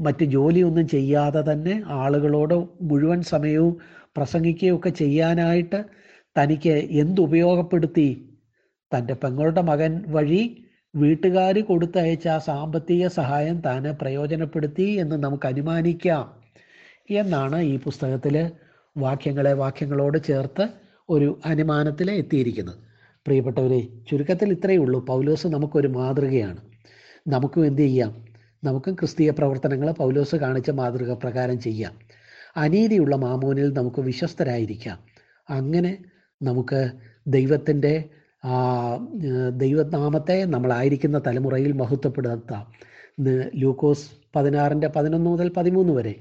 മറ്റ് ജോലിയൊന്നും ചെയ്യാതെ തന്നെ ആളുകളോട് മുഴുവൻ സമയവും പ്രസംഗിക്കുകയൊക്കെ ചെയ്യാനായിട്ട് തനിക്ക് എന്തുപയോഗപ്പെടുത്തി? തന്റെ പെങ്ങളുടെ മകൻ വഴി വീട്ടുകാർ കൊടുത്തയച്ച ആ സാമ്പത്തിക സഹായം താൻ പ്രയോജനപ്പെടുത്തി എന്ന് നമുക്ക് അനുമാനിക്കാം. എന്നാണ് ഈ പുസ്തകത്തിൽ വാക്യങ്ങളെ വാക്യങ്ങളോട് ചേർത്ത് ഒരു അനുമാനത്തിൽ എത്തിയിരിക്കുന്നത്. പ്രിയപ്പെട്ടവരെ ചുരുക്കത്തിൽ ഇത്രയേ ഉള്ളൂ. പൗലോസ് നമുക്കൊരു മാതൃകയാണ്. നമുക്കും എന്ത് ചെയ്യാം? നമുക്കും ക്രിസ്തീയ പ്രവർത്തനങ്ങൾ പൗലോസ് കാണിച്ച മാതൃക പ്രകാരം ചെയ്യാം. അനീതിയുള്ള മാമോനിൽ നമുക്ക് വിശ്വസ്തരായിരിക്കാം. അങ്ങനെ നമുക്ക് ദൈവത്തിന്റെ ദൈവനാമത്തെ നമ്മളായിരിക്കുന്ന തലമുറയിൽ മഹത്വപ്പെടുത്താം. ലൂക്കോസ് പതിനാറിന്റെ പതിനൊന്ന് മുതൽ പതിമൂന്ന് വരെ.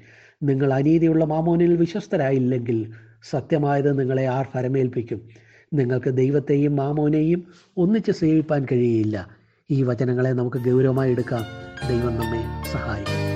നിങ്ങൾ അനീതിയുള്ള മാമോനിൽ വിശ്വസ്തരായില്ലെങ്കിൽ സത്യമായത് നിങ്ങളെ ആർ ഫരമേൽപ്പിക്കും നിങ്ങൾക്ക് ദൈവത്തെയും മാമോനെയും ഒന്നിച്ച് സേവിപ്പാൻ കഴിയില്ല. ഈ വചനങ്ങളെ നമുക്ക് ഗൗരവമായി എടുക്കാം. ദൈവം നമ്മെ സഹായിക്കും.